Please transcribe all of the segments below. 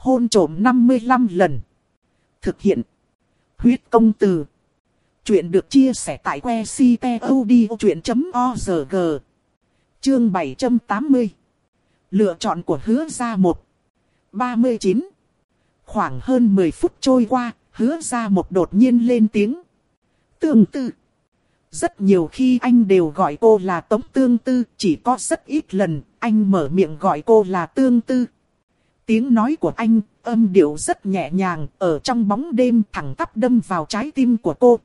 Hôn trộm 55 lần. Thực hiện. Huyết công từ. Chuyện được chia sẻ tại que ctod.org. Chương 780. Lựa chọn của hứa ra một. 39. Khoảng hơn 10 phút trôi qua, hứa ra một đột nhiên lên tiếng. Tương tự Rất nhiều khi anh đều gọi cô là Tống Tương Tư, chỉ có rất ít lần anh mở miệng gọi cô là Tương Tư. Tiếng nói của anh, âm điệu rất nhẹ nhàng, ở trong bóng đêm thẳng tắp đâm vào trái tim của cô.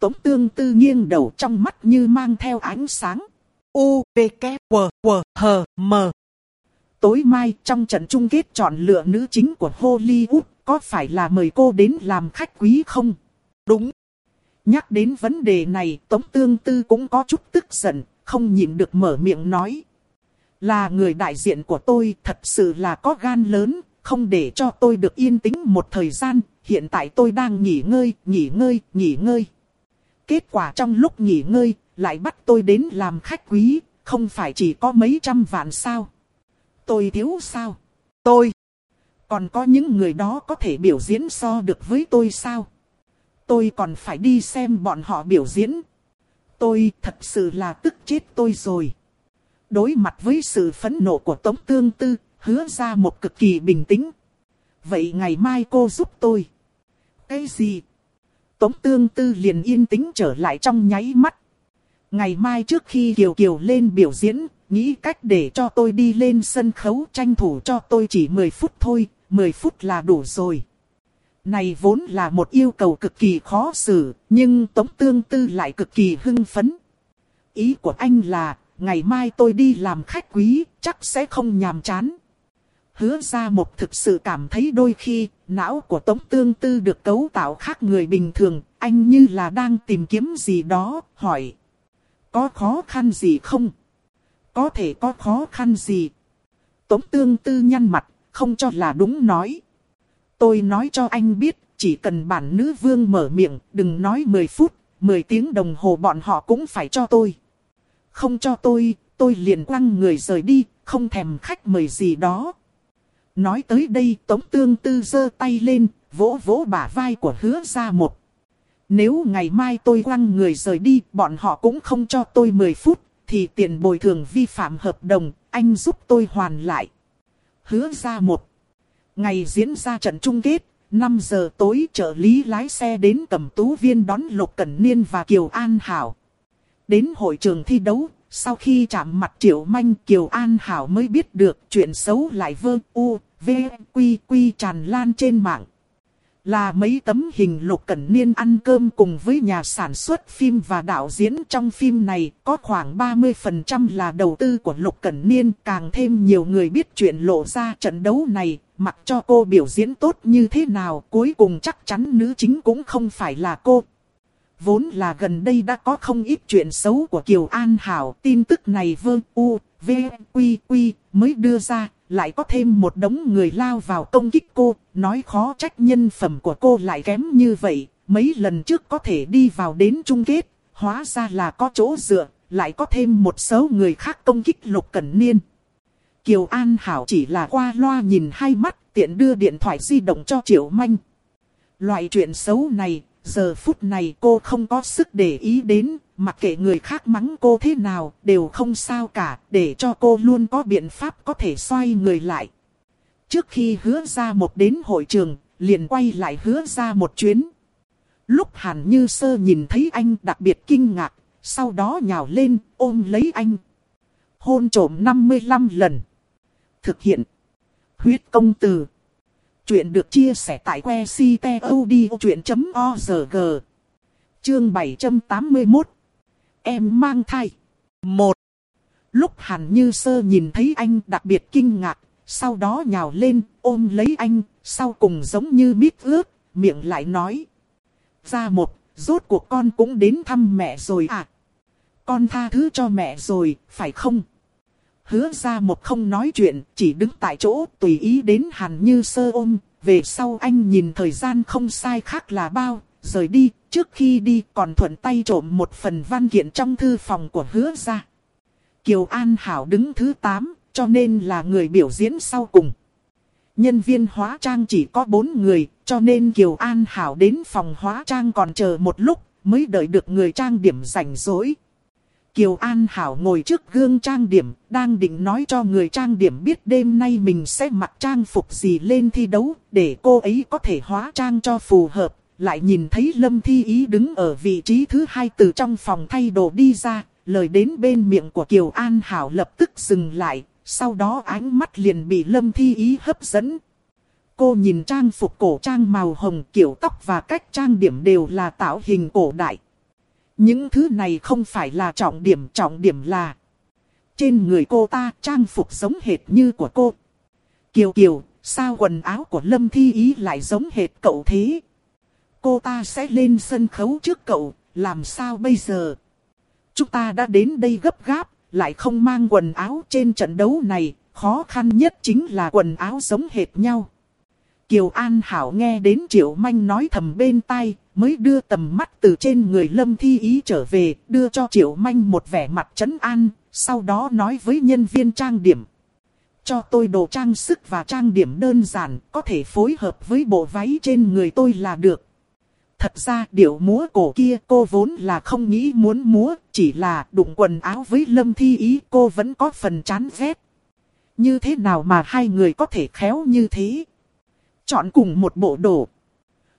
Tống Tương Tư nghiêng đầu trong mắt như mang theo ánh sáng. U, V, K, W, W, H, M. Tối mai trong trận chung kết chọn lựa nữ chính của Hollywood, có phải là mời cô đến làm khách quý không? Đúng. Nhắc đến vấn đề này, Tống Tương Tư cũng có chút tức giận, không nhịn được mở miệng nói. Là người đại diện của tôi thật sự là có gan lớn, không để cho tôi được yên tĩnh một thời gian, hiện tại tôi đang nghỉ ngơi, nghỉ ngơi, nghỉ ngơi. Kết quả trong lúc nghỉ ngơi, lại bắt tôi đến làm khách quý, không phải chỉ có mấy trăm vạn sao. Tôi thiếu sao? Tôi. Còn có những người đó có thể biểu diễn so được với tôi sao? Tôi còn phải đi xem bọn họ biểu diễn. Tôi thật sự là tức chết tôi rồi. Đối mặt với sự phẫn nộ của Tống Tương Tư, hứa ra một cực kỳ bình tĩnh. Vậy ngày mai cô giúp tôi. Cái gì? Tống Tương Tư liền yên tĩnh trở lại trong nháy mắt. Ngày mai trước khi Kiều Kiều lên biểu diễn, nghĩ cách để cho tôi đi lên sân khấu tranh thủ cho tôi chỉ 10 phút thôi, 10 phút là đủ rồi. Này vốn là một yêu cầu cực kỳ khó xử, nhưng Tống Tương Tư lại cực kỳ hưng phấn. Ý của anh là, ngày mai tôi đi làm khách quý, chắc sẽ không nhàm chán. Hứa ra một thực sự cảm thấy đôi khi, não của Tống Tương Tư được cấu tạo khác người bình thường, anh như là đang tìm kiếm gì đó, hỏi. Có khó khăn gì không? Có thể có khó khăn gì? Tống Tương Tư nhăn mặt, không cho là đúng nói. Tôi nói cho anh biết, chỉ cần bản nữ vương mở miệng, đừng nói 10 phút, 10 tiếng đồng hồ bọn họ cũng phải cho tôi. Không cho tôi, tôi liền quăng người rời đi, không thèm khách mời gì đó. Nói tới đây Tống Tương Tư giơ tay lên, vỗ vỗ bả vai của hứa ra một. Nếu ngày mai tôi quăng người rời đi, bọn họ cũng không cho tôi 10 phút, thì tiền bồi thường vi phạm hợp đồng, anh giúp tôi hoàn lại. Hứa ra một. Ngày diễn ra trận chung kết, 5 giờ tối trợ lý lái xe đến cầm tú viên đón Lục Cẩn Niên và Kiều An Hảo. Đến hội trường thi đấu, sau khi chạm mặt Triệu Manh Kiều An Hảo mới biết được chuyện xấu lại vơ u, v, quy quy tràn lan trên mạng. Là mấy tấm hình Lục Cẩn Niên ăn cơm cùng với nhà sản xuất phim và đạo diễn trong phim này có khoảng 30% là đầu tư của Lục Cẩn Niên. Càng thêm nhiều người biết chuyện lộ ra trận đấu này, mặc cho cô biểu diễn tốt như thế nào cuối cùng chắc chắn nữ chính cũng không phải là cô. Vốn là gần đây đã có không ít chuyện xấu của Kiều An Hảo, tin tức này vơ u, v, quy quy mới đưa ra, lại có thêm một đống người lao vào công kích cô, nói khó trách nhân phẩm của cô lại kém như vậy, mấy lần trước có thể đi vào đến chung kết, hóa ra là có chỗ dựa, lại có thêm một số người khác công kích Lục Cẩn Niên. Kiều An Hảo chỉ là qua loa nhìn hai mắt, tiện đưa điện thoại di động cho Triệu Manh. Loại chuyện xấu này, giờ phút này cô không có sức để ý đến, mặc kệ người khác mắng cô thế nào, đều không sao cả, để cho cô luôn có biện pháp có thể xoay người lại. Trước khi hứa ra một đến hội trường, liền quay lại hứa ra một chuyến. Lúc Hàn Như Sơ nhìn thấy anh đặc biệt kinh ngạc, sau đó nhào lên, ôm lấy anh. Hôn trổm 55 lần. Thực hiện. Huyết công từ. Chuyện được chia sẻ tại que ctod.org. Chương 781. Em mang thai. Một. Lúc Hàn Như Sơ nhìn thấy anh đặc biệt kinh ngạc, sau đó nhào lên, ôm lấy anh, sau cùng giống như biết ướt, miệng lại nói. Ra một, rốt cuộc con cũng đến thăm mẹ rồi à? Con tha thứ cho mẹ rồi, phải không? Hứa ra một không nói chuyện, chỉ đứng tại chỗ tùy ý đến hàn như sơ ôm. Về sau anh nhìn thời gian không sai khác là bao, rời đi, trước khi đi còn thuận tay trộm một phần văn kiện trong thư phòng của hứa ra. Kiều An Hảo đứng thứ 8, cho nên là người biểu diễn sau cùng. Nhân viên hóa trang chỉ có bốn người, cho nên Kiều An Hảo đến phòng hóa trang còn chờ một lúc, mới đợi được người trang điểm rảnh rỗi. Kiều An Hảo ngồi trước gương trang điểm, đang định nói cho người trang điểm biết đêm nay mình sẽ mặc trang phục gì lên thi đấu, để cô ấy có thể hóa trang cho phù hợp. Lại nhìn thấy Lâm Thi Ý đứng ở vị trí thứ hai từ trong phòng thay đồ đi ra, lời đến bên miệng của Kiều An Hảo lập tức dừng lại, sau đó ánh mắt liền bị Lâm Thi Ý hấp dẫn. Cô nhìn trang phục cổ trang màu hồng kiểu tóc và cách trang điểm đều là tạo hình cổ đại. Những thứ này không phải là trọng điểm, trọng điểm là trên người cô ta trang phục giống hệt như của cô. Kiều Kiều, sao quần áo của Lâm Thi Ý lại giống hệt cậu thế? Cô ta sẽ lên sân khấu trước cậu, làm sao bây giờ? Chúng ta đã đến đây gấp gáp, lại không mang quần áo trên trận đấu này, khó khăn nhất chính là quần áo giống hệt nhau. Kiều An Hảo nghe đến Triệu Manh nói thầm bên tai, mới đưa tầm mắt từ trên người Lâm Thi Ý trở về, đưa cho Triệu Manh một vẻ mặt trấn an, sau đó nói với nhân viên trang điểm. Cho tôi đồ trang sức và trang điểm đơn giản, có thể phối hợp với bộ váy trên người tôi là được. Thật ra điệu múa cổ kia cô vốn là không nghĩ muốn múa, chỉ là đụng quần áo với Lâm Thi Ý cô vẫn có phần chán ghét. Như thế nào mà hai người có thể khéo như thế? Chọn cùng một bộ đồ.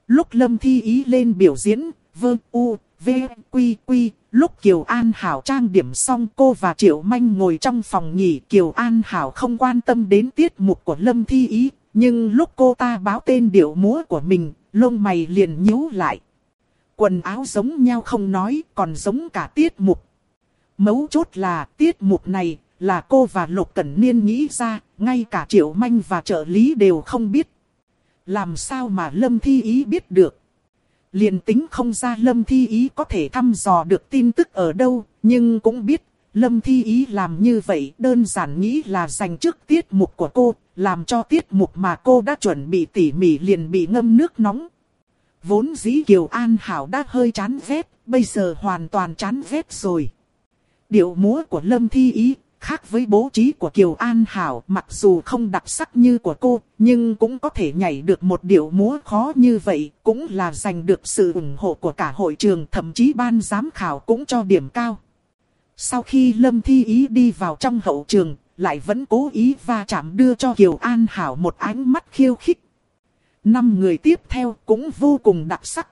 Lúc Lâm Thi Ý lên biểu diễn, vơ u, v, quy quy, lúc Kiều An Hảo trang điểm xong cô và Triệu Manh ngồi trong phòng nghỉ. Kiều An Hảo không quan tâm đến tiết mục của Lâm Thi Ý, nhưng lúc cô ta báo tên điệu múa của mình, lông mày liền nhíu lại. Quần áo giống nhau không nói, còn giống cả tiết mục. Mấu chốt là tiết mục này là cô và Lục Cẩn Niên nghĩ ra, ngay cả Triệu Manh và trợ lý đều không biết. Làm sao mà Lâm Thi Ý biết được? liền tính không ra Lâm Thi Ý có thể thăm dò được tin tức ở đâu, nhưng cũng biết Lâm Thi Ý làm như vậy đơn giản nghĩ là dành trước tiết mục của cô, làm cho tiết mục mà cô đã chuẩn bị tỉ mỉ liền bị ngâm nước nóng. Vốn dĩ Kiều An Hảo đã hơi chán ghét, bây giờ hoàn toàn chán ghét rồi. Điệu múa của Lâm Thi Ý Khác với bố trí của Kiều An Hảo, mặc dù không đặc sắc như của cô, nhưng cũng có thể nhảy được một điệu múa khó như vậy, cũng là giành được sự ủng hộ của cả hội trường, thậm chí ban giám khảo cũng cho điểm cao. Sau khi Lâm Thi Ý đi vào trong hậu trường, lại vẫn cố ý va chạm đưa cho Kiều An Hảo một ánh mắt khiêu khích. Năm người tiếp theo cũng vô cùng đặc sắc.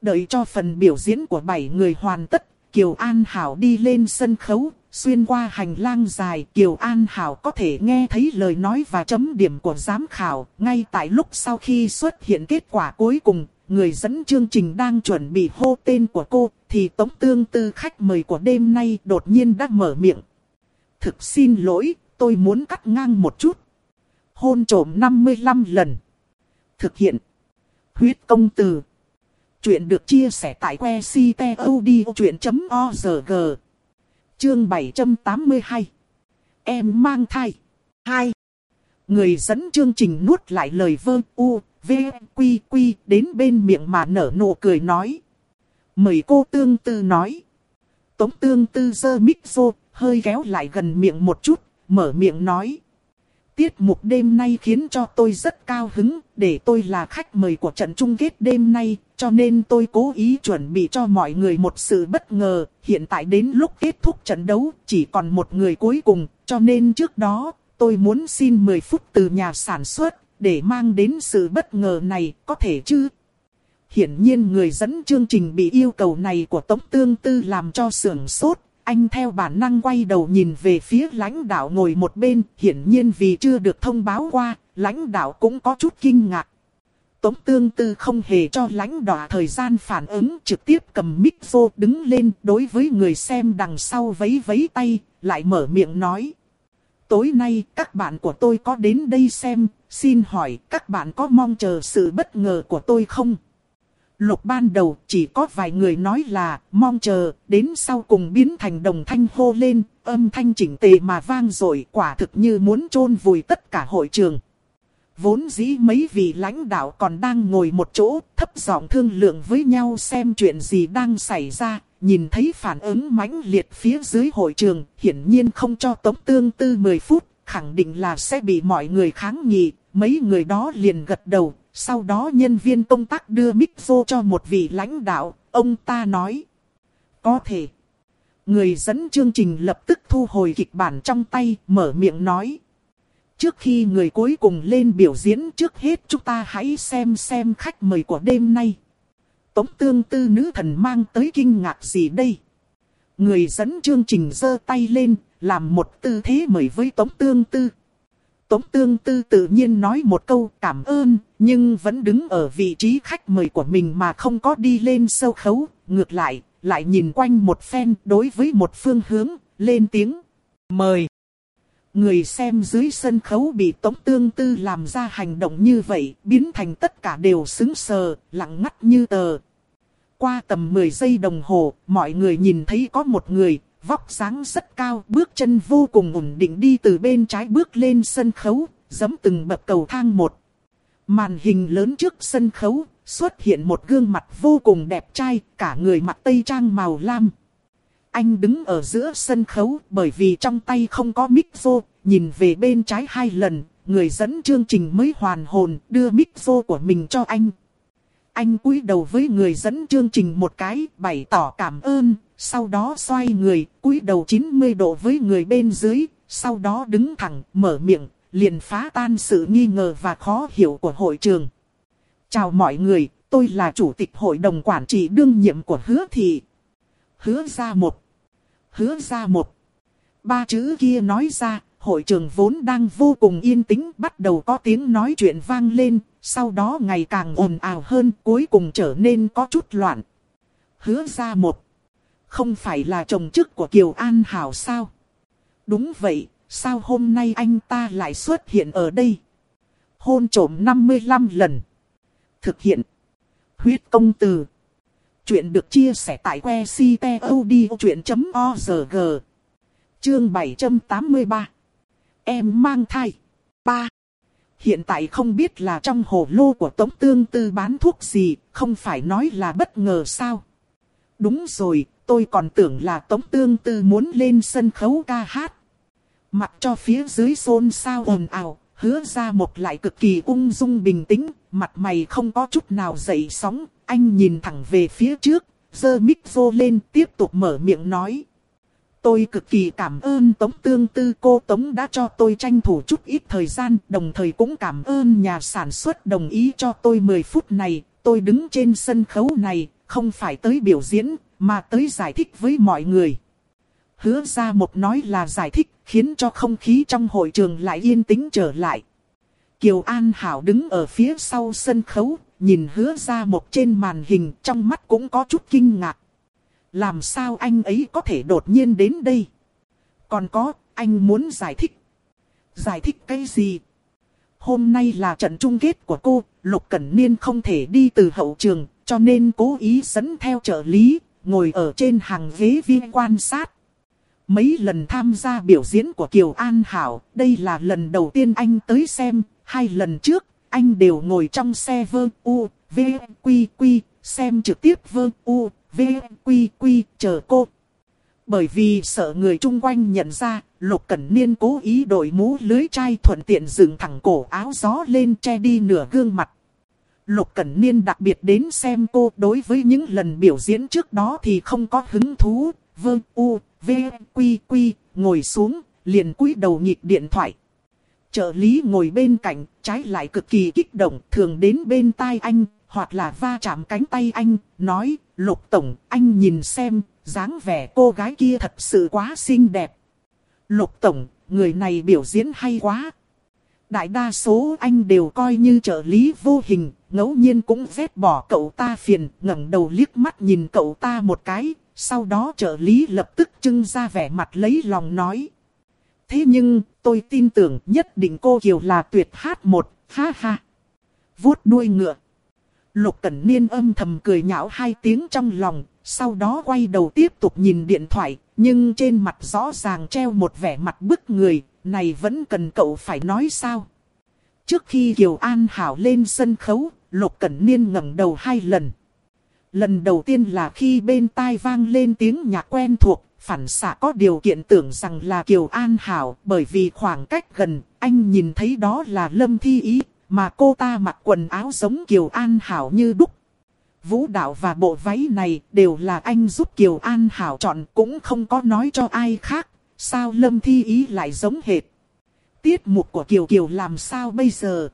Đợi cho phần biểu diễn của bảy người hoàn tất, Kiều An Hảo đi lên sân khấu, Xuyên qua hành lang dài, Kiều An Hảo có thể nghe thấy lời nói và chấm điểm của giám khảo. Ngay tại lúc sau khi xuất hiện kết quả cuối cùng, người dẫn chương trình đang chuẩn bị hô tên của cô, thì Tống Tương Tư khách mời của đêm nay đột nhiên đã mở miệng. Thực xin lỗi, tôi muốn cắt ngang một chút. Hôn trổm 55 lần. Thực hiện. Huyết công từ. Chuyện được chia sẻ tại que ctod.org. Chương 782 Em mang thai 2 Người dẫn chương trình nuốt lại lời vơ u, v, quy quy đến bên miệng mà nở nụ cười nói. Mời cô tương tư nói. Tống tương tư dơ mic xô hơi kéo lại gần miệng một chút, mở miệng nói. Tiết mục đêm nay khiến cho tôi rất cao hứng, để tôi là khách mời của trận chung kết đêm nay, cho nên tôi cố ý chuẩn bị cho mọi người một sự bất ngờ. Hiện tại đến lúc kết thúc trận đấu, chỉ còn một người cuối cùng, cho nên trước đó, tôi muốn xin 10 phút từ nhà sản xuất, để mang đến sự bất ngờ này, có thể chứ? Hiển nhiên người dẫn chương trình bị yêu cầu này của Tống Tương Tư làm cho sưởng sốt, anh theo bản năng quay đầu nhìn về phía lãnh đạo ngồi một bên, hiển nhiên vì chưa được thông báo qua, lãnh đạo cũng có chút kinh ngạc. Tống tương tư không hề cho lãnh đạo thời gian phản ứng trực tiếp cầm mic vô đứng lên đối với người xem đằng sau vấy vấy tay, lại mở miệng nói. Tối nay các bạn của tôi có đến đây xem, xin hỏi các bạn có mong chờ sự bất ngờ của tôi không? Lục ban đầu chỉ có vài người nói là mong chờ, đến sau cùng biến thành đồng thanh hô lên, âm thanh chỉnh tề mà vang rồi quả thực như muốn chôn vùi tất cả hội trường. Vốn dĩ mấy vị lãnh đạo còn đang ngồi một chỗ, thấp giọng thương lượng với nhau xem chuyện gì đang xảy ra, nhìn thấy phản ứng mãnh liệt phía dưới hội trường, hiển nhiên không cho tống tương tư 10 phút, khẳng định là sẽ bị mọi người kháng nghị, mấy người đó liền gật đầu, sau đó nhân viên công tác đưa mic vô cho một vị lãnh đạo, ông ta nói. Có thể. Người dẫn chương trình lập tức thu hồi kịch bản trong tay, mở miệng nói. Trước khi người cuối cùng lên biểu diễn trước hết chúng ta hãy xem xem khách mời của đêm nay. Tống tương tư nữ thần mang tới kinh ngạc gì đây? Người dẫn chương trình giơ tay lên, làm một tư thế mời với Tống tương tư. Tống tương tư tự nhiên nói một câu cảm ơn, nhưng vẫn đứng ở vị trí khách mời của mình mà không có đi lên sâu khấu. Ngược lại, lại nhìn quanh một phen đối với một phương hướng, lên tiếng. Mời! Người xem dưới sân khấu bị Tống Tương Tư làm ra hành động như vậy, biến thành tất cả đều xứng sờ, lặng ngắt như tờ. Qua tầm 10 giây đồng hồ, mọi người nhìn thấy có một người, vóc dáng rất cao, bước chân vô cùng ổn định đi từ bên trái bước lên sân khấu, giẫm từng bậc cầu thang một. Màn hình lớn trước sân khấu, xuất hiện một gương mặt vô cùng đẹp trai, cả người mặc tây trang màu lam. Anh đứng ở giữa sân khấu bởi vì trong tay không có mic vô, nhìn về bên trái hai lần, người dẫn chương trình mới hoàn hồn đưa mic vô của mình cho anh. Anh cúi đầu với người dẫn chương trình một cái, bày tỏ cảm ơn, sau đó xoay người, cúi đầu 90 độ với người bên dưới, sau đó đứng thẳng, mở miệng, liền phá tan sự nghi ngờ và khó hiểu của hội trường. Chào mọi người, tôi là chủ tịch hội đồng quản trị đương nhiệm của hứa thị. Hứa ra một. Hứa ra một. Ba chữ kia nói ra, hội trường vốn đang vô cùng yên tĩnh bắt đầu có tiếng nói chuyện vang lên, sau đó ngày càng ồn ào hơn cuối cùng trở nên có chút loạn. Hứa ra một. Không phải là chồng chức của Kiều An Hảo sao? Đúng vậy, sao hôm nay anh ta lại xuất hiện ở đây? Hôn trổm 55 lần. Thực hiện. Huyết công từ. Chuyện được chia sẻ tại que ctod.org. Chương 783. Em mang thai. 3. Hiện tại không biết là trong hồ lô của Tống Tương Tư bán thuốc gì, không phải nói là bất ngờ sao. Đúng rồi, tôi còn tưởng là Tống Tương Tư muốn lên sân khấu ca hát. Mặc cho phía dưới xôn xao ồn ào, hứa ra một lại cực kỳ ung dung bình tĩnh, mặt mày không có chút nào dậy sóng, anh nhìn thẳng về phía trước, giơ mic vô lên tiếp tục mở miệng nói. Tôi cực kỳ cảm ơn Tống Tương Tư cô Tống đã cho tôi tranh thủ chút ít thời gian, đồng thời cũng cảm ơn nhà sản xuất đồng ý cho tôi 10 phút này, tôi đứng trên sân khấu này, không phải tới biểu diễn, mà tới giải thích với mọi người. Hứa ra một nói là giải thích, khiến cho không khí trong hội trường lại yên tĩnh trở lại. Kiều An Hảo đứng ở phía sau sân khấu, nhìn hứa ra một trên màn hình trong mắt cũng có chút kinh ngạc. Làm sao anh ấy có thể đột nhiên đến đây? Còn có, anh muốn giải thích. Giải thích cái gì? Hôm nay là trận chung kết của cô, Lục Cẩn Niên không thể đi từ hậu trường, cho nên cố ý dẫn theo trợ lý, ngồi ở trên hàng ghế viên quan sát. Mấy lần tham gia biểu diễn của Kiều An Hảo, đây là lần đầu tiên anh tới xem, hai lần trước, anh đều ngồi trong xe vơ u, v, quy quy, xem trực tiếp vơ u, v, quy quy, chờ cô. Bởi vì sợ người chung quanh nhận ra, Lục Cẩn Niên cố ý đội mũ lưới chai thuận tiện dựng thẳng cổ áo gió lên che đi nửa gương mặt. Lục Cẩn Niên đặc biệt đến xem cô đối với những lần biểu diễn trước đó thì không có hứng thú, Vương u, v, quy quy, ngồi xuống, liền cúi đầu nhịp điện thoại. Trợ lý ngồi bên cạnh, trái lại cực kỳ kích động, thường đến bên tai anh, hoặc là va chạm cánh tay anh, nói, Lục Tổng, anh nhìn xem, dáng vẻ cô gái kia thật sự quá xinh đẹp. Lục Tổng, người này biểu diễn hay quá. Đại đa số anh đều coi như trợ lý vô hình, ngẫu nhiên cũng vét bỏ cậu ta phiền, ngẩng đầu liếc mắt nhìn cậu ta một cái, sau đó trợ lý lập tức trưng ra vẻ mặt lấy lòng nói. Thế nhưng, tôi tin tưởng nhất định cô Kiều là tuyệt hát một, ha ha. vuốt đuôi ngựa. Lục Cẩn Niên âm thầm cười nhạo hai tiếng trong lòng, sau đó quay đầu tiếp tục nhìn điện thoại, nhưng trên mặt rõ ràng treo một vẻ mặt bức người, này vẫn cần cậu phải nói sao. Trước khi Kiều An Hảo lên sân khấu, Lục Cẩn Niên ngẩng đầu hai lần. Lần đầu tiên là khi bên tai vang lên tiếng nhạc quen thuộc, phản xạ có điều kiện tưởng rằng là Kiều An Hảo bởi vì khoảng cách gần, anh nhìn thấy đó là Lâm Thi Ý, mà cô ta mặc quần áo giống Kiều An Hảo như đúc. Vũ đạo và bộ váy này đều là anh giúp Kiều An Hảo chọn cũng không có nói cho ai khác. Sao Lâm Thi Ý lại giống hệt? Tiết mục của Kiều Kiều làm sao bây giờ?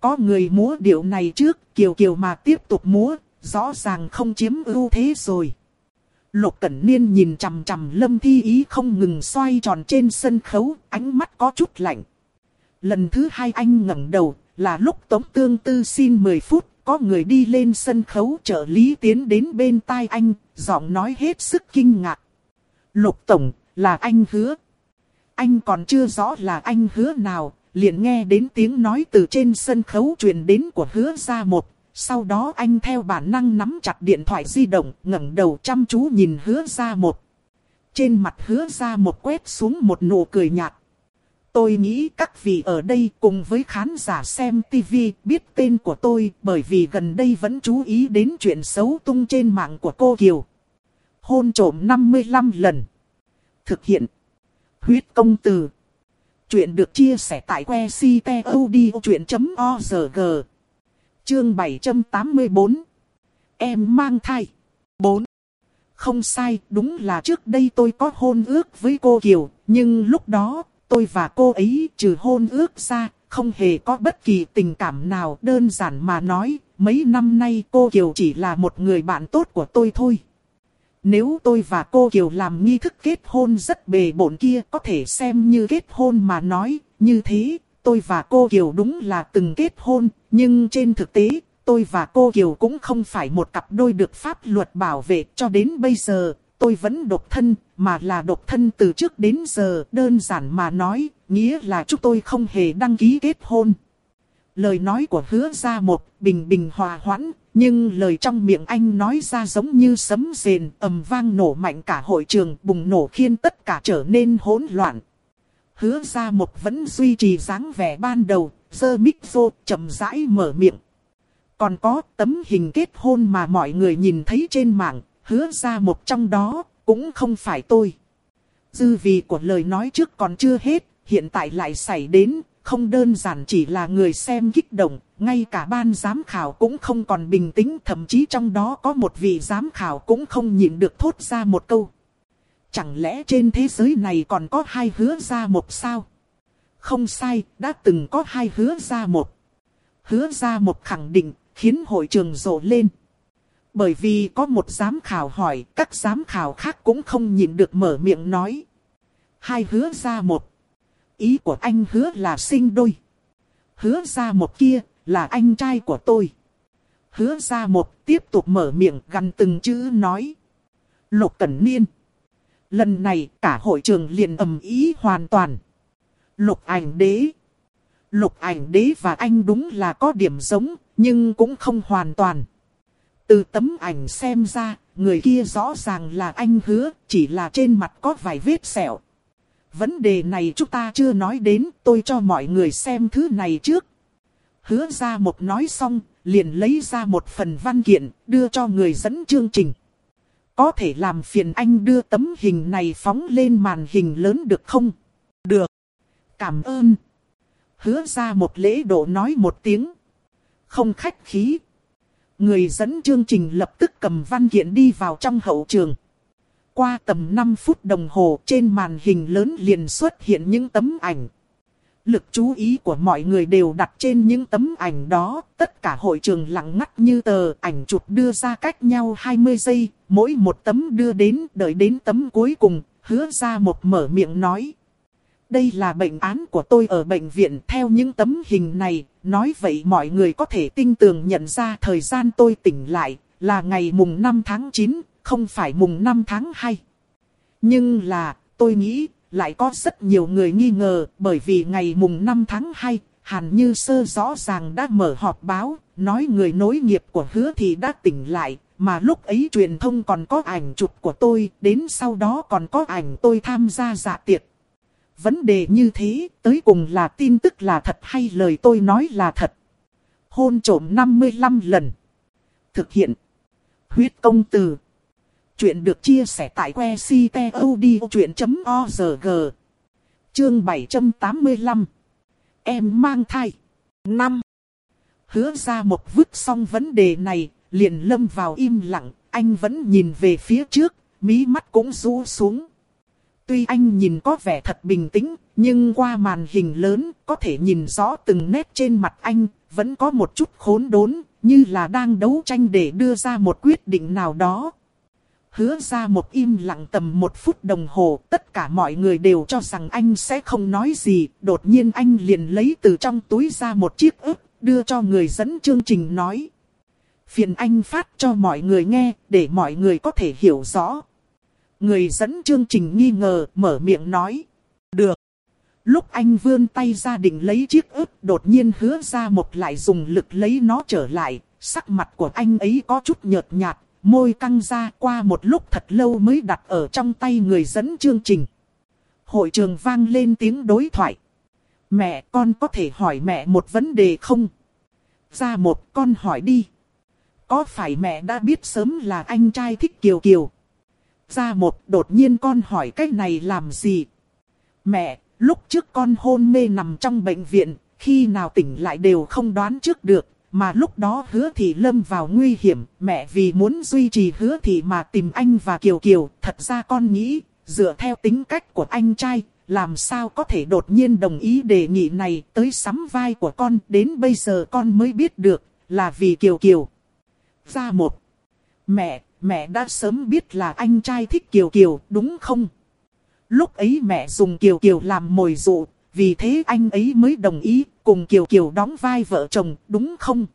Có người múa điệu này trước, Kiều Kiều mà tiếp tục múa, rõ ràng không chiếm ưu thế rồi. Lục Cẩn Niên nhìn chằm chằm Lâm Thi Ý không ngừng xoay tròn trên sân khấu, ánh mắt có chút lạnh. Lần thứ hai anh ngẩng đầu, là lúc Tống Tương Tư xin 10 phút, có người đi lên sân khấu trợ lý tiến đến bên tai anh, giọng nói hết sức kinh ngạc. Lục Tổng, là anh hứa. Anh còn chưa rõ là anh hứa nào, liền nghe đến tiếng nói từ trên sân khấu truyền đến của hứa ra một. Sau đó anh theo bản năng nắm chặt điện thoại di động, ngẩng đầu chăm chú nhìn hứa ra một. Trên mặt hứa ra một quét xuống một nụ cười nhạt. Tôi nghĩ các vị ở đây cùng với khán giả xem TV biết tên của tôi bởi vì gần đây vẫn chú ý đến chuyện xấu tung trên mạng của cô Kiều. Hôn trổm 55 lần. Thực hiện. Huyết công từ. Chuyện được chia sẻ tại que ctod.org. Chương 784. Em mang thai. 4. Không sai, đúng là trước đây tôi có hôn ước với cô Kiều, nhưng lúc đó tôi và cô ấy trừ hôn ước ra, không hề có bất kỳ tình cảm nào đơn giản mà nói, mấy năm nay cô Kiều chỉ là một người bạn tốt của tôi thôi. Nếu tôi và cô Kiều làm nghi thức kết hôn rất bề bộn kia có thể xem như kết hôn mà nói, như thế, tôi và cô Kiều đúng là từng kết hôn, nhưng trên thực tế, tôi và cô Kiều cũng không phải một cặp đôi được pháp luật bảo vệ cho đến bây giờ, tôi vẫn độc thân, mà là độc thân từ trước đến giờ, đơn giản mà nói, nghĩa là chúng tôi không hề đăng ký kết hôn. Lời nói của hứa ra một, bình bình hòa hoãn, nhưng lời trong miệng anh nói ra giống như sấm rền, ầm vang nổ mạnh cả hội trường, bùng nổ khiến tất cả trở nên hỗn loạn. Hứa ra một vẫn duy trì dáng vẻ ban đầu, sơ mic vô, chậm rãi mở miệng. Còn có tấm hình kết hôn mà mọi người nhìn thấy trên mạng, hứa ra một trong đó, cũng không phải tôi. Dư vị của lời nói trước còn chưa hết, hiện tại lại xảy đến, không đơn giản chỉ là người xem kích động, ngay cả ban giám khảo cũng không còn bình tĩnh, thậm chí trong đó có một vị giám khảo cũng không nhịn được thốt ra một câu. Chẳng lẽ trên thế giới này còn có hai hứa ra một sao? Không sai, đã từng có hai hứa ra một. Hứa ra một khẳng định, khiến hội trường rộ lên. Bởi vì có một giám khảo hỏi, các giám khảo khác cũng không nhịn được mở miệng nói. Hai hứa ra một. Ý của anh hứa là sinh đôi. Hứa ra một kia, là anh trai của tôi. Hứa ra một tiếp tục mở miệng gần từng chữ nói. Lục Cẩn Niên. Lần này cả hội trường liền ầm ý hoàn toàn. Lục ảnh đế. Lục ảnh đế và anh đúng là có điểm giống, nhưng cũng không hoàn toàn. Từ tấm ảnh xem ra, người kia rõ ràng là anh hứa, chỉ là trên mặt có vài vết sẹo. Vấn đề này chúng ta chưa nói đến, tôi cho mọi người xem thứ này trước. Hứa ra một nói xong, liền lấy ra một phần văn kiện, đưa cho người dẫn chương trình. Có thể làm phiền anh đưa tấm hình này phóng lên màn hình lớn được không? Được. Cảm ơn. Hứa ra một lễ độ nói một tiếng. Không khách khí. Người dẫn chương trình lập tức cầm văn kiện đi vào trong hậu trường. Qua tầm 5 phút đồng hồ trên màn hình lớn liền xuất hiện những tấm ảnh. Lực chú ý của mọi người đều đặt trên những tấm ảnh đó, tất cả hội trường lặng ngắt như tờ, ảnh chụp đưa ra cách nhau 20 giây, mỗi một tấm đưa đến, đợi đến tấm cuối cùng, hứa ra một mở miệng nói. Đây là bệnh án của tôi ở bệnh viện theo những tấm hình này, nói vậy mọi người có thể tinh tường nhận ra thời gian tôi tỉnh lại, là ngày mùng 5 tháng 9, không phải mùng 5 tháng 2. Nhưng là, tôi nghĩ, lại có rất nhiều người nghi ngờ, bởi vì ngày mùng 5 tháng 2, Hàn Như Sơ rõ ràng đã mở họp báo, nói người nối nghiệp của hứa thì đã tỉnh lại, mà lúc ấy truyền thông còn có ảnh chụp của tôi, đến sau đó còn có ảnh tôi tham gia dạ tiệc. Vấn đề như thế, tới cùng là tin tức là thật hay lời tôi nói là thật. Hôn trổm 55 lần. Thực hiện. Huyết công từ. Chuyện được chia sẻ tại que ctod.org. Chương 785. em mang thai. năm Hứa ra một vứt xong vấn đề này, liền lâm vào im lặng, anh vẫn nhìn về phía trước, mí mắt cũng rũ xuống. Tuy anh nhìn có vẻ thật bình tĩnh, nhưng qua màn hình lớn có thể nhìn rõ từng nét trên mặt anh, vẫn có một chút khốn đốn, như là đang đấu tranh để đưa ra một quyết định nào đó. Hứa ra một im lặng tầm một phút đồng hồ, tất cả mọi người đều cho rằng anh sẽ không nói gì, đột nhiên anh liền lấy từ trong túi ra một chiếc ức, đưa cho người dẫn chương trình nói. Phiền anh phát cho mọi người nghe, để mọi người có thể hiểu rõ. Người dẫn chương trình nghi ngờ, mở miệng nói. Được. Lúc anh vươn tay ra định lấy chiếc ướp đột nhiên hứa ra một lại dùng lực lấy nó trở lại. Sắc mặt của anh ấy có chút nhợt nhạt, môi căng ra qua một lúc thật lâu mới đặt ở trong tay người dẫn chương trình. Hội trường vang lên tiếng đối thoại. Mẹ con có thể hỏi mẹ một vấn đề không? Ra một con hỏi đi. Có phải mẹ đã biết sớm là anh trai thích Kiều Kiều? Ra một đột nhiên con hỏi cái này làm gì? Mẹ, lúc trước con hôn mê nằm trong bệnh viện, khi nào tỉnh lại đều không đoán trước được. Mà lúc đó hứa thị lâm vào nguy hiểm, mẹ vì muốn duy trì hứa thị mà tìm anh và Kiều Kiều. Thật ra con nghĩ, dựa theo tính cách của anh trai, làm sao có thể đột nhiên đồng ý đề nghị này tới sắm vai của con. Đến bây giờ con mới biết được, là vì Kiều Kiều. Ra một. Mẹ, mẹ đã sớm biết là anh trai thích Kiều Kiều, đúng không? Lúc ấy mẹ dùng Kiều Kiều làm mồi dụ, vì thế anh ấy mới đồng ý cùng Kiều Kiều đóng vai vợ chồng, đúng không?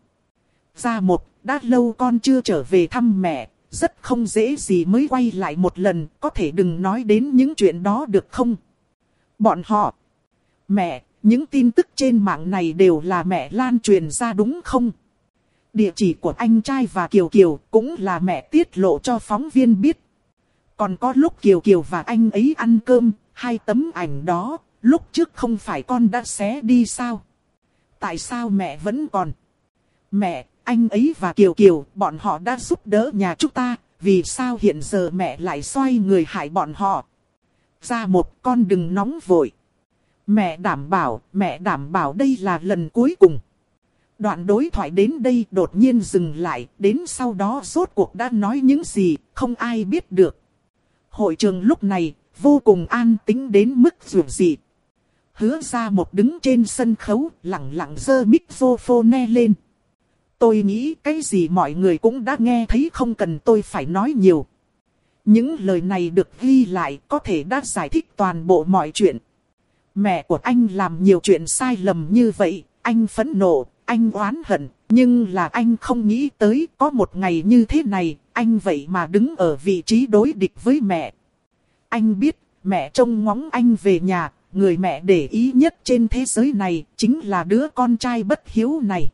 Ra một, đã lâu con chưa trở về thăm mẹ, rất không dễ gì mới quay lại một lần, có thể đừng nói đến những chuyện đó được không? Bọn họ, mẹ, những tin tức trên mạng này đều là mẹ lan truyền ra đúng không? Địa chỉ của anh trai và Kiều Kiều cũng là mẹ tiết lộ cho phóng viên biết. Còn có lúc Kiều Kiều và anh ấy ăn cơm, hai tấm ảnh đó, lúc trước không phải con đã xé đi sao? Tại sao mẹ vẫn còn? Mẹ, anh ấy và Kiều Kiều, bọn họ đã giúp đỡ nhà chúng ta, vì sao hiện giờ mẹ lại xoay người hại bọn họ? Ra một con đừng nóng vội. Mẹ đảm bảo, mẹ đảm bảo đây là lần cuối cùng. Đoạn đối thoại đến đây đột nhiên dừng lại, đến sau đó rốt cuộc đã nói những gì, không ai biết được. Hội trường lúc này, vô cùng an tính đến mức dù gì. Hứa ra một đứng trên sân khấu, lặng lặng dơ microphone lên. Tôi nghĩ cái gì mọi người cũng đã nghe thấy không cần tôi phải nói nhiều. Những lời này được ghi lại có thể đã giải thích toàn bộ mọi chuyện. Mẹ của anh làm nhiều chuyện sai lầm như vậy, anh phẫn nộ, anh oán hận, nhưng là anh không nghĩ tới có một ngày như thế này, anh vậy mà đứng ở vị trí đối địch với mẹ. Anh biết, mẹ trông ngóng anh về nhà, người mẹ để ý nhất trên thế giới này chính là đứa con trai bất hiếu này.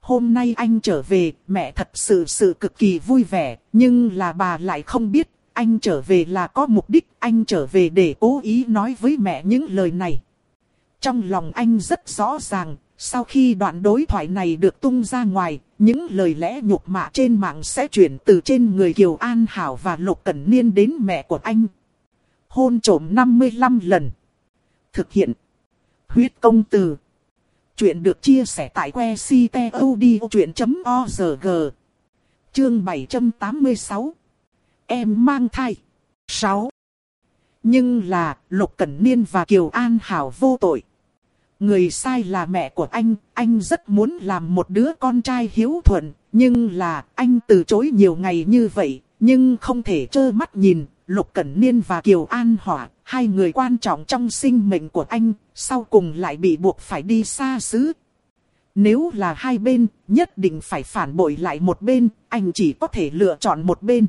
Hôm nay anh trở về, mẹ thật sự sự cực kỳ vui vẻ, nhưng là bà lại không biết, anh trở về là có mục đích, anh trở về để cố ý nói với mẹ những lời này. Trong lòng anh rất rõ ràng, sau khi đoạn đối thoại này được tung ra ngoài, những lời lẽ nhục mạ trên mạng sẽ chuyển từ trên người Kiều An Hảo và Lục Cẩn Niên đến mẹ của anh. Hôn trổm 55 lần. Thực hiện. Huyết công từ. Chuyện được chia sẻ tại que ctod.org. Chương 786. Em mang thai. 6. Nhưng là, Lục Cẩn Niên và Kiều An Hảo vô tội. Người sai là mẹ của anh, anh rất muốn làm một đứa con trai hiếu thuận, nhưng là anh từ chối nhiều ngày như vậy, nhưng không thể trơ mắt nhìn, Lục Cẩn Niên và Kiều An Hỏa, hai người quan trọng trong sinh mệnh của anh, sau cùng lại bị buộc phải đi xa xứ. Nếu là hai bên, nhất định phải phản bội lại một bên, anh chỉ có thể lựa chọn một bên.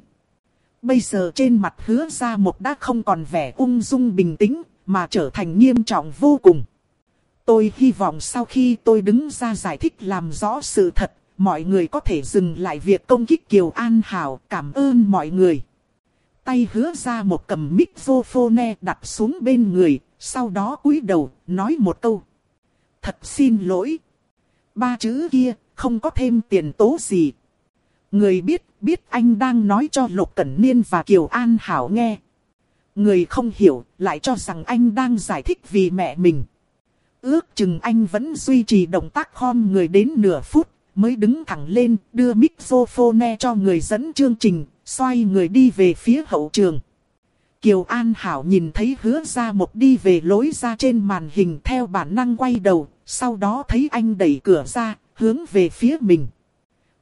Bây giờ trên mặt hứa ra một đã không còn vẻ ung dung bình tĩnh, mà trở thành nghiêm trọng vô cùng. Tôi hy vọng sau khi tôi đứng ra giải thích làm rõ sự thật, mọi người có thể dừng lại việc công kích Kiều An Hảo. Cảm ơn mọi người. Tay hứa ra một cầm microphone đặt xuống bên người, sau đó cúi đầu, nói một câu. Thật xin lỗi. Ba chữ kia, không có thêm tiền tố gì. Người biết, biết anh đang nói cho Lục Cẩn Niên và Kiều An Hảo nghe. Người không hiểu, lại cho rằng anh đang giải thích vì mẹ mình. Ước chừng anh vẫn duy trì động tác khom người đến nửa phút, mới đứng thẳng lên, đưa microphone cho người dẫn chương trình, xoay người đi về phía hậu trường. Kiều An Hảo nhìn thấy hứa ra một đi về lối ra trên màn hình theo bản năng quay đầu, sau đó thấy anh đẩy cửa ra, hướng về phía mình.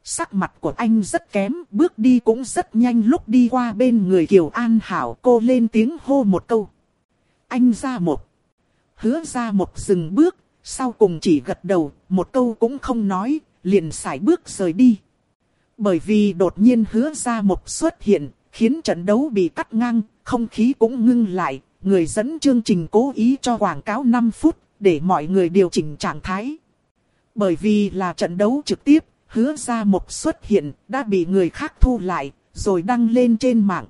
Sắc mặt của anh rất kém, bước đi cũng rất nhanh lúc đi qua bên người Kiều An Hảo cô lên tiếng hô một câu. Anh ra một. Hứa ra một dừng bước, sau cùng chỉ gật đầu, một câu cũng không nói, liền sải bước rời đi. Bởi vì đột nhiên hứa ra một xuất hiện, khiến trận đấu bị cắt ngang, không khí cũng ngưng lại, người dẫn chương trình cố ý cho quảng cáo 5 phút, để mọi người điều chỉnh trạng thái. Bởi vì là trận đấu trực tiếp, hứa ra một xuất hiện, đã bị người khác thu lại, rồi đăng lên trên mạng.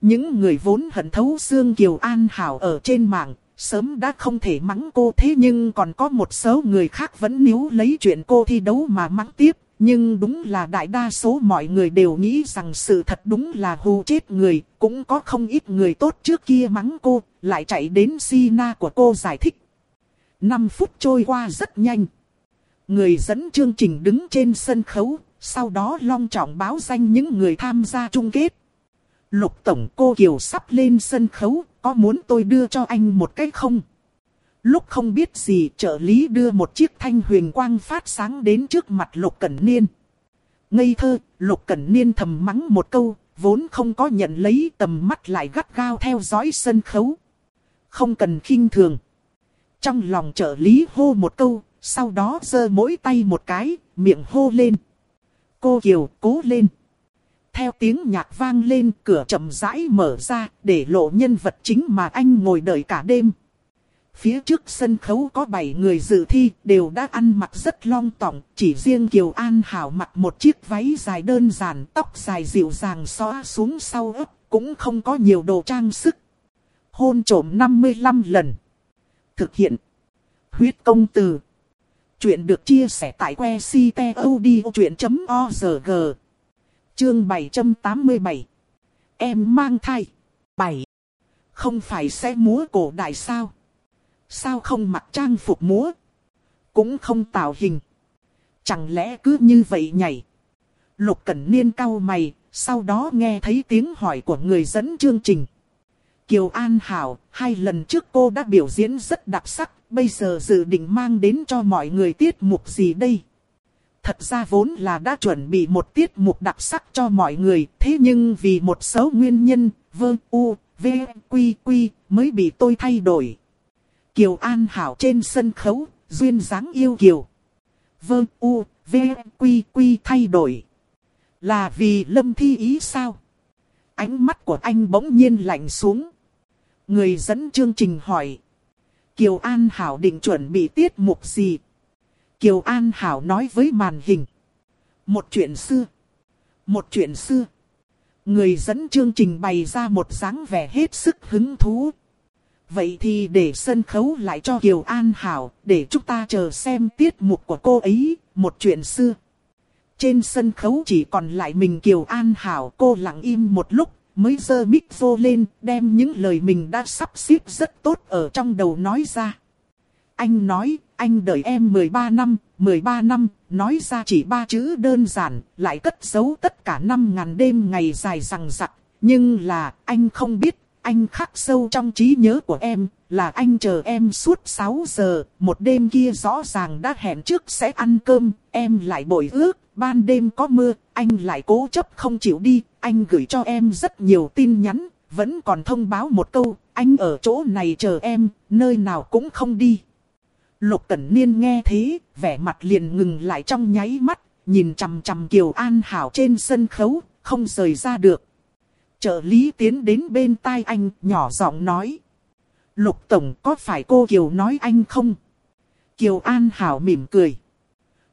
Những người vốn hận thấu xương Kiều An Hảo ở trên mạng, sớm đã không thể mắng cô thế nhưng còn có một số người khác vẫn níu lấy chuyện cô thi đấu mà mắng tiếp. Nhưng đúng là đại đa số mọi người đều nghĩ rằng sự thật đúng là hù chết người, cũng có không ít người tốt trước kia mắng cô, lại chạy đến Sina của cô giải thích. 5 phút trôi qua rất nhanh. Người dẫn chương trình đứng trên sân khấu, sau đó long trọng báo danh những người tham gia chung kết. Lục Tổng cô Kiều sắp lên sân khấu, có muốn tôi đưa cho anh một cái không? Lúc không biết gì trợ lý đưa một chiếc thanh huyền quang phát sáng đến trước mặt Lục Cẩn Niên. Ngây thơ, Lục Cẩn Niên thầm mắng một câu, vốn không có nhận lấy tầm mắt lại gắt gao theo dõi sân khấu. Không cần khinh thường. Trong lòng trợ lý hô một câu, sau đó giơ mỗi tay một cái, miệng hô lên. Cô Kiều cố lên. Theo tiếng nhạc vang lên, cửa chậm rãi mở ra, để lộ nhân vật chính mà anh ngồi đợi cả đêm. Phía trước sân khấu có 7 người dự thi, đều đã ăn mặc rất long tỏng. Chỉ riêng Kiều An Hảo mặc một chiếc váy dài đơn giản, tóc dài dịu dàng xóa xuống sau ấp, cũng không có nhiều đồ trang sức. Hôn trổm 55 lần. Thực hiện. Huyết công từ. Chuyện được chia sẻ tại que ctod.org. Chương 787. Em mang thai. 7. Không phải sẽ múa cổ đại sao? Sao không mặc trang phục múa? Cũng không tạo hình. Chẳng lẽ cứ như vậy nhảy? Lục Cẩn Niên cau mày, sau đó nghe thấy tiếng hỏi của người dẫn chương trình. Kiều An Hảo, hai lần trước cô đã biểu diễn rất đặc sắc, bây giờ dự định mang đến cho mọi người tiết mục gì đây? Thật ra vốn là đã chuẩn bị một tiết mục đặc sắc cho mọi người, thế nhưng vì một số nguyên nhân, vương u, v, quy quy, mới bị tôi thay đổi. Kiều An Hảo trên sân khấu, duyên dáng yêu Kiều. vương u, v, quy quy thay đổi. Là vì lâm thi ý sao? Ánh mắt của anh bỗng nhiên lạnh xuống. Người dẫn chương trình hỏi. Kiều An Hảo định chuẩn bị tiết mục gì? Kiều An Hảo nói với màn hình. Một chuyện xưa. Một chuyện xưa. Người dẫn chương trình bày ra một dáng vẻ hết sức hứng thú. Vậy thì để sân khấu lại cho Kiều An Hảo, để chúng ta chờ xem tiết mục của cô ấy, một chuyện xưa. Trên sân khấu chỉ còn lại mình Kiều An Hảo, cô lặng im một lúc, mới giơ mic vô lên, đem những lời mình đã sắp xếp rất tốt ở trong đầu nói ra. Anh nói, anh đợi em 13 năm, 13 năm, nói ra chỉ ba chữ đơn giản, lại cất giấu tất cả năm ngàn đêm ngày dài rằng rặc. Nhưng là, anh không biết, anh khắc sâu trong trí nhớ của em, là anh chờ em suốt 6 giờ, một đêm kia rõ ràng đã hẹn trước sẽ ăn cơm, em lại bội ước, ban đêm có mưa, anh lại cố chấp không chịu đi, anh gửi cho em rất nhiều tin nhắn, vẫn còn thông báo một câu, anh ở chỗ này chờ em, nơi nào cũng không đi. Lục Cẩn Niên nghe thế, vẻ mặt liền ngừng lại trong nháy mắt, nhìn chằm chằm Kiều An Hảo trên sân khấu, không rời ra được. Trợ lý tiến đến bên tai anh, nhỏ giọng nói. Lục Tổng có phải cô Kiều nói anh không? Kiều An Hảo mỉm cười.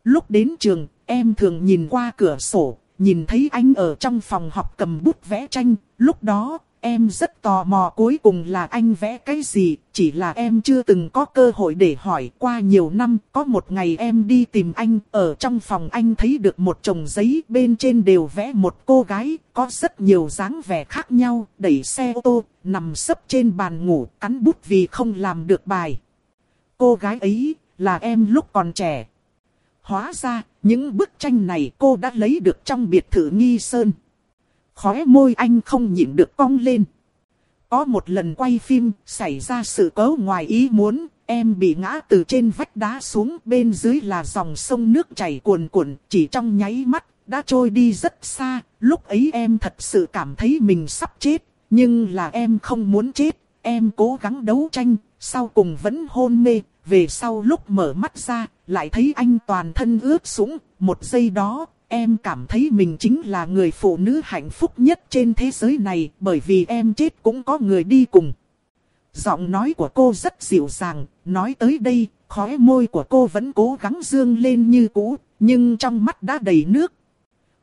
Lúc đến trường, em thường nhìn qua cửa sổ, nhìn thấy anh ở trong phòng học cầm bút vẽ tranh. Lúc đó, em rất tò mò cuối cùng là anh vẽ cái gì, chỉ là em chưa từng có cơ hội để hỏi qua nhiều năm. Có một ngày em đi tìm anh, ở trong phòng anh thấy được một chồng giấy bên trên đều vẽ một cô gái, có rất nhiều dáng vẻ khác nhau, đẩy xe ô tô, nằm sấp trên bàn ngủ, cắn bút vì không làm được bài. Cô gái ấy là em lúc còn trẻ. Hóa ra, những bức tranh này cô đã lấy được trong biệt thự nghi sơn. Khóe môi anh không nhịn được cong lên. Có một lần quay phim, xảy ra sự cố ngoài ý muốn, em bị ngã từ trên vách đá xuống, bên dưới là dòng sông nước chảy cuồn cuộn, chỉ trong nháy mắt, đã trôi đi rất xa, lúc ấy em thật sự cảm thấy mình sắp chết, nhưng là em không muốn chết, em cố gắng đấu tranh, sau cùng vẫn hôn mê, về sau lúc mở mắt ra, lại thấy anh toàn thân ướt sũng, một giây đó, em cảm thấy mình chính là người phụ nữ hạnh phúc nhất trên thế giới này, bởi vì em chết cũng có người đi cùng. Giọng nói của cô rất dịu dàng, nói tới đây, khóe môi của cô vẫn cố gắng dương lên như cũ, nhưng trong mắt đã đầy nước.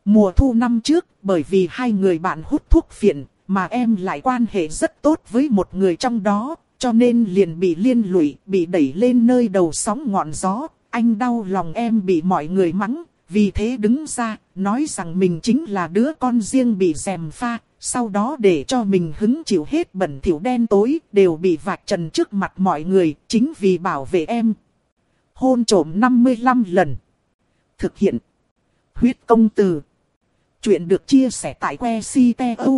Mùa thu năm trước, bởi vì hai người bạn hút thuốc phiện, mà em lại quan hệ rất tốt với một người trong đó, cho nên liền bị liên lụy, bị đẩy lên nơi đầu sóng ngọn gió. Anh đau lòng em bị mọi người mắng, vì thế đứng ra, nói rằng mình chính là đứa con riêng bị dèm pha, sau đó để cho mình hứng chịu hết bẩn thỉu đen tối, đều bị vạch trần trước mặt mọi người, chính vì bảo vệ em. Hôn trổm 55 lần. Thực hiện. Huyết công từ. Chuyện được chia sẻ tại que ctod.org.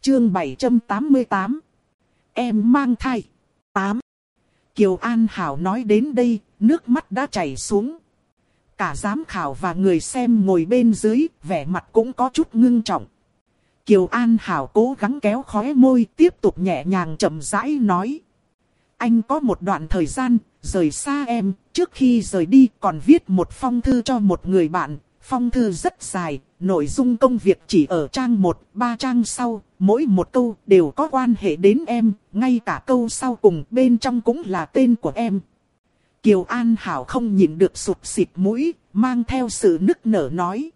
Chương 788. Em mang thai. 8. Kiều An Hảo nói đến đây, nước mắt đã chảy xuống. Cả giám khảo và người xem ngồi bên dưới, vẻ mặt cũng có chút ngưng trọng. Kiều An Hảo cố gắng kéo khóe môi, tiếp tục nhẹ nhàng chậm rãi nói. Anh có một đoạn thời gian, rời xa em, trước khi rời đi còn viết một phong thư cho một người bạn. Phong thư rất dài, nội dung công việc chỉ ở trang 1, 3 trang sau, mỗi một câu đều có quan hệ đến em, ngay cả câu sau cùng bên trong cũng là tên của em. Kiều An Hảo không nhìn được sụp xịt mũi, mang theo sự nức nở nói.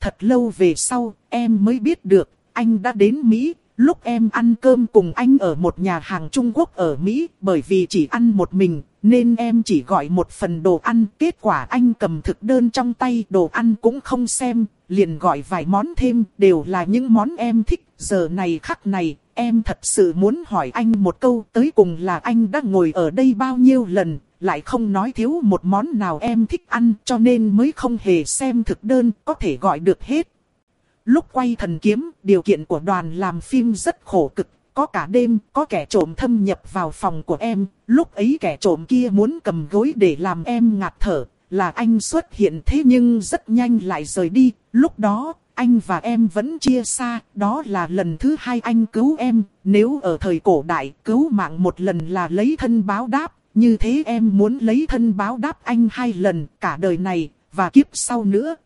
Thật lâu về sau, em mới biết được, anh đã đến Mỹ, lúc em ăn cơm cùng anh ở một nhà hàng Trung Quốc ở Mỹ, bởi vì chỉ ăn một mình, nên em chỉ gọi một phần đồ ăn. Kết quả anh cầm thực đơn trong tay, đồ ăn cũng không xem, liền gọi vài món thêm, đều là những món em thích. Giờ này khắc này, em thật sự muốn hỏi anh một câu, tới cùng là anh đã ngồi ở đây bao nhiêu lần, lại không nói thiếu một món nào em thích ăn cho nên mới không hề xem thực đơn có thể gọi được hết. Lúc quay thần kiếm, điều kiện của đoàn làm phim rất khổ cực, có cả đêm, có kẻ trộm thâm nhập vào phòng của em, lúc ấy kẻ trộm kia muốn cầm gối để làm em ngạt thở, là anh xuất hiện thế nhưng rất nhanh lại rời đi, lúc đó, anh và em vẫn chia xa, đó là lần thứ hai anh cứu em, nếu ở thời cổ đại cứu mạng một lần là lấy thân báo đáp, như thế em muốn lấy thân báo đáp anh hai lần cả đời này. Và kiếp sau nữa.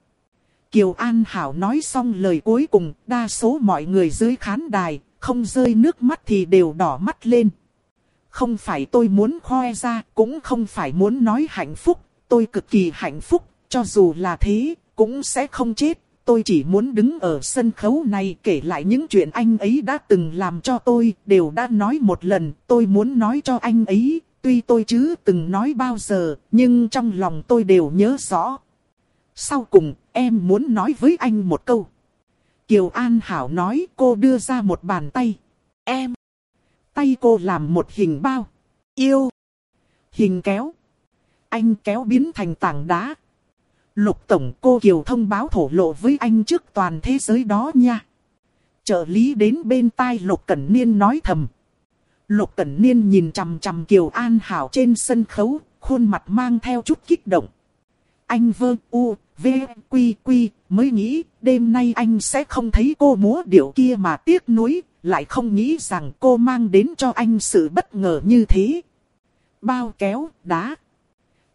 Kiều An Hảo nói xong lời cuối cùng, đa số mọi người dưới khán đài, không rơi nước mắt thì đều đỏ mắt lên. Không phải tôi muốn khoe ra, cũng không phải muốn nói hạnh phúc, tôi cực kỳ hạnh phúc, cho dù là thế, cũng sẽ không chết. Tôi chỉ muốn đứng ở sân khấu này kể lại những chuyện anh ấy đã từng làm cho tôi, đều đã nói một lần, tôi muốn nói cho anh ấy, Tuy tôi chứ từng nói bao giờ, nhưng trong lòng tôi đều nhớ rõ. Sau cùng, em muốn nói với anh một câu. Kiều An Hảo nói cô đưa ra một bàn tay. Em. Tay cô làm một hình bao. Yêu. Hình kéo. Anh kéo biến thành tảng đá. Lục Tổng cô Kiều thông báo thổ lộ với anh trước toàn thế giới đó nha. Trợ lý đến bên tai Lục Cẩn Niên nói thầm. Lục Cẩn Niên nhìn chằm chằm Kiều An Hảo trên sân khấu, khuôn mặt mang theo chút kích động. Anh vơ u, v, quy quy, mới nghĩ đêm nay anh sẽ không thấy cô múa điệu kia mà tiếc nuối, lại không nghĩ rằng cô mang đến cho anh sự bất ngờ như thế. Bao kéo, đá.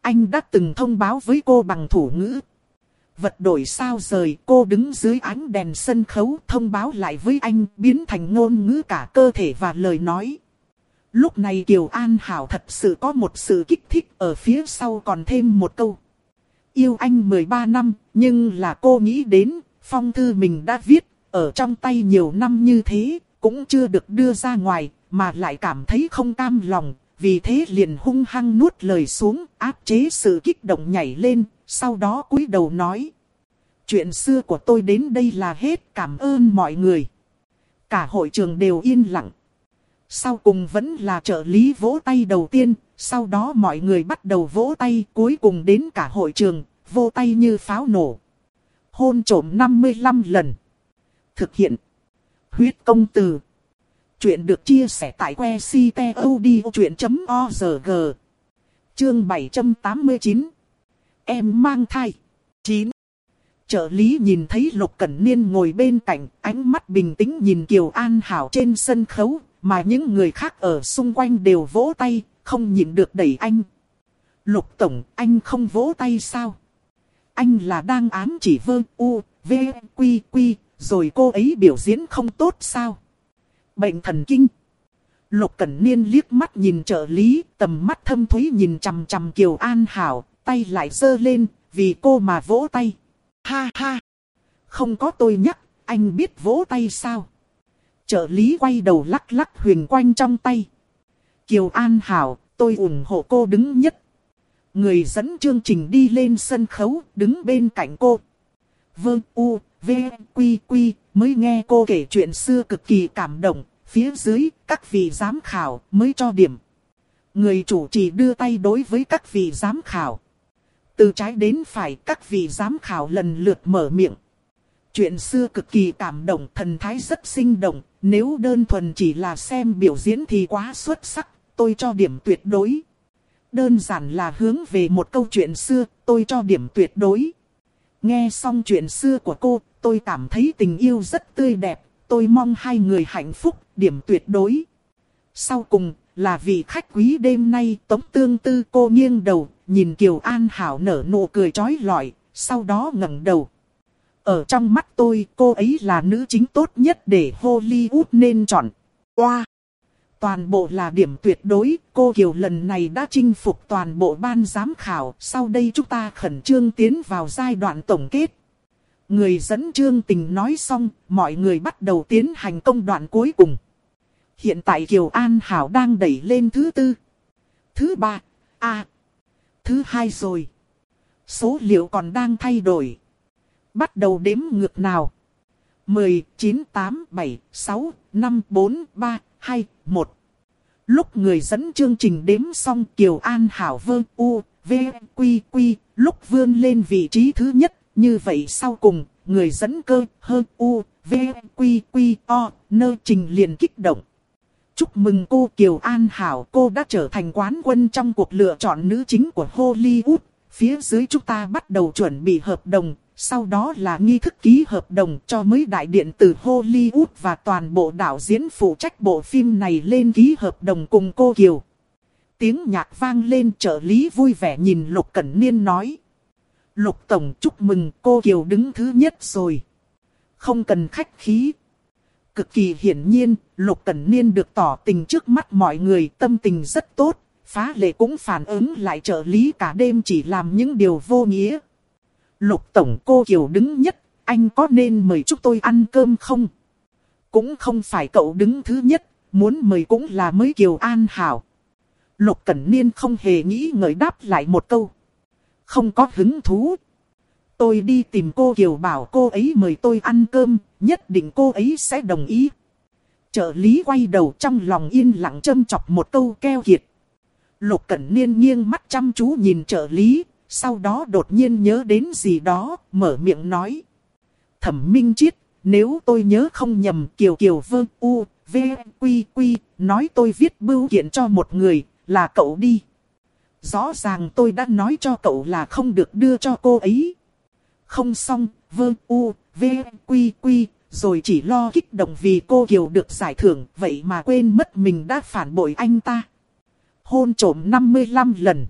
Anh đã từng thông báo với cô bằng thủ ngữ. Vật đổi sao rời cô đứng dưới ánh đèn sân khấu thông báo lại với anh biến thành ngôn ngữ cả cơ thể và lời nói. Lúc này Kiều An Hảo thật sự có một sự kích thích ở phía sau còn thêm một câu. Yêu anh 13 năm, nhưng là cô nghĩ đến, phong thư mình đã viết, ở trong tay nhiều năm như thế, cũng chưa được đưa ra ngoài, mà lại cảm thấy không cam lòng, vì thế liền hung hăng nuốt lời xuống, áp chế sự kích động nhảy lên, sau đó cúi đầu nói. Chuyện xưa của tôi đến đây là hết, cảm ơn mọi người. Cả hội trường đều yên lặng. Sau cùng vẫn là trợ lý vỗ tay đầu tiên, sau đó mọi người bắt đầu vỗ tay, cuối cùng đến cả hội trường, vỗ tay như pháo nổ. Hôn trổm 55 lần. Thực hiện. Huyết công từ. Chuyện được chia sẻ tại que ctod.org. Chương 789. Em mang thai. 9. Trợ lý nhìn thấy Lục Cẩn Niên ngồi bên cạnh, ánh mắt bình tĩnh nhìn Kiều An Hảo trên sân khấu, mà những người khác ở xung quanh đều vỗ tay, không nhịn được đẩy anh. Lục Tổng, anh không vỗ tay sao? Anh là đang ám chỉ vơ u, v, quy, quy, rồi cô ấy biểu diễn không tốt sao? Bệnh thần kinh. Lục Cẩn Niên liếc mắt nhìn trợ lý, tầm mắt thâm thúy nhìn chằm chằm Kiều An Hảo, tay lại giơ lên, vì cô mà vỗ tay. Ha ha! Không có tôi nhắc, anh biết vỗ tay sao? Trợ lý quay đầu lắc lắc huyền quanh trong tay. Kiều An Hảo, tôi ủng hộ cô đứng nhất. Người dẫn chương trình đi lên sân khấu, đứng bên cạnh cô. Vương U, V, Quy, Quy, mới nghe cô kể chuyện xưa cực kỳ cảm động. Phía dưới, các vị giám khảo mới cho điểm. Người chủ trì đưa tay đối với các vị giám khảo. Từ trái đến phải các vị giám khảo lần lượt mở miệng. Chuyện xưa cực kỳ cảm động, thần thái rất sinh động, nếu đơn thuần chỉ là xem biểu diễn thì quá xuất sắc, tôi cho điểm tuyệt đối. Đơn giản là hướng về một câu chuyện xưa, tôi cho điểm tuyệt đối. Nghe xong chuyện xưa của cô, tôi cảm thấy tình yêu rất tươi đẹp, tôi mong hai người hạnh phúc, điểm tuyệt đối. Sau cùng, là vị khách quý đêm nay tống tương tư cô nghiêng đầu, nhìn Kiều An Hảo nở nụ cười trói lọi, sau đó ngẩng đầu. Ở trong mắt tôi, cô ấy là nữ chính tốt nhất để Hollywood nên chọn. Wow! Toàn bộ là điểm tuyệt đối, cô Kiều lần này đã chinh phục toàn bộ ban giám khảo. Sau đây chúng ta khẩn trương tiến vào giai đoạn tổng kết. Người dẫn chương tình nói xong, mọi người bắt đầu tiến hành công đoạn cuối cùng. Hiện tại Kiều An Hảo đang đẩy lên thứ tư. Thứ ba, a Thứ hai rồi. Số liệu còn đang thay đổi. Bắt đầu đếm ngược nào. 10, 9, 8, 7, 6, 5, 4, 3, 2, 1. Lúc người dẫn chương trình đếm xong Kiều An Hảo vơ u, v, quy, quy, lúc vươn lên vị trí thứ nhất. Như vậy sau cùng, người dẫn cơ, hơ, u, v, quy, quy, o, nơ trình liền kích động. Chúc mừng cô Kiều An Hảo, cô đã trở thành quán quân trong cuộc lựa chọn nữ chính của Hollywood. Phía dưới chúng ta bắt đầu chuẩn bị hợp đồng, sau đó là nghi thức ký hợp đồng cho mới đại điện từ Hollywood và toàn bộ đạo diễn phụ trách bộ phim này lên ký hợp đồng cùng cô Kiều. Tiếng nhạc vang lên trợ lý vui vẻ nhìn Lục Cẩn Niên nói. Lục Tổng chúc mừng cô Kiều đứng thứ nhất rồi. Không cần khách khí. Cực kỳ hiển nhiên, Lục Cẩn Niên được tỏ tình trước mắt mọi người tâm tình rất tốt. Phá lệ cũng phản ứng lại trợ lý cả đêm chỉ làm những điều vô nghĩa. Lục Tổng cô Kiều đứng nhất, anh có nên mời chúng tôi ăn cơm không? Cũng không phải cậu đứng thứ nhất, muốn mời cũng là mới Kiều An Hảo. Lục Cẩn Niên không hề nghĩ ngợi đáp lại một câu. Không có hứng thú. Tôi đi tìm cô Kiều bảo cô ấy mời tôi ăn cơm, nhất định cô ấy sẽ đồng ý. Trợ lý quay đầu trong lòng yên lặng châm chọc một câu keo kiệt. Lục Cẩn Niên nghiêng mắt chăm chú nhìn trợ lý, sau đó đột nhiên nhớ đến gì đó, mở miệng nói. Thẩm Minh Chiết, nếu tôi nhớ không nhầm Kiều Kiều vương U, V, Quy Quy, nói tôi viết bưu kiện cho một người, là cậu đi. Rõ ràng tôi đã nói cho cậu là không được đưa cho cô ấy. Không xong, vương U, V, Quy Quy, rồi chỉ lo kích động vì cô Kiều được giải thưởng, vậy mà quên mất mình đã phản bội anh ta. Hôn trổm 55 lần.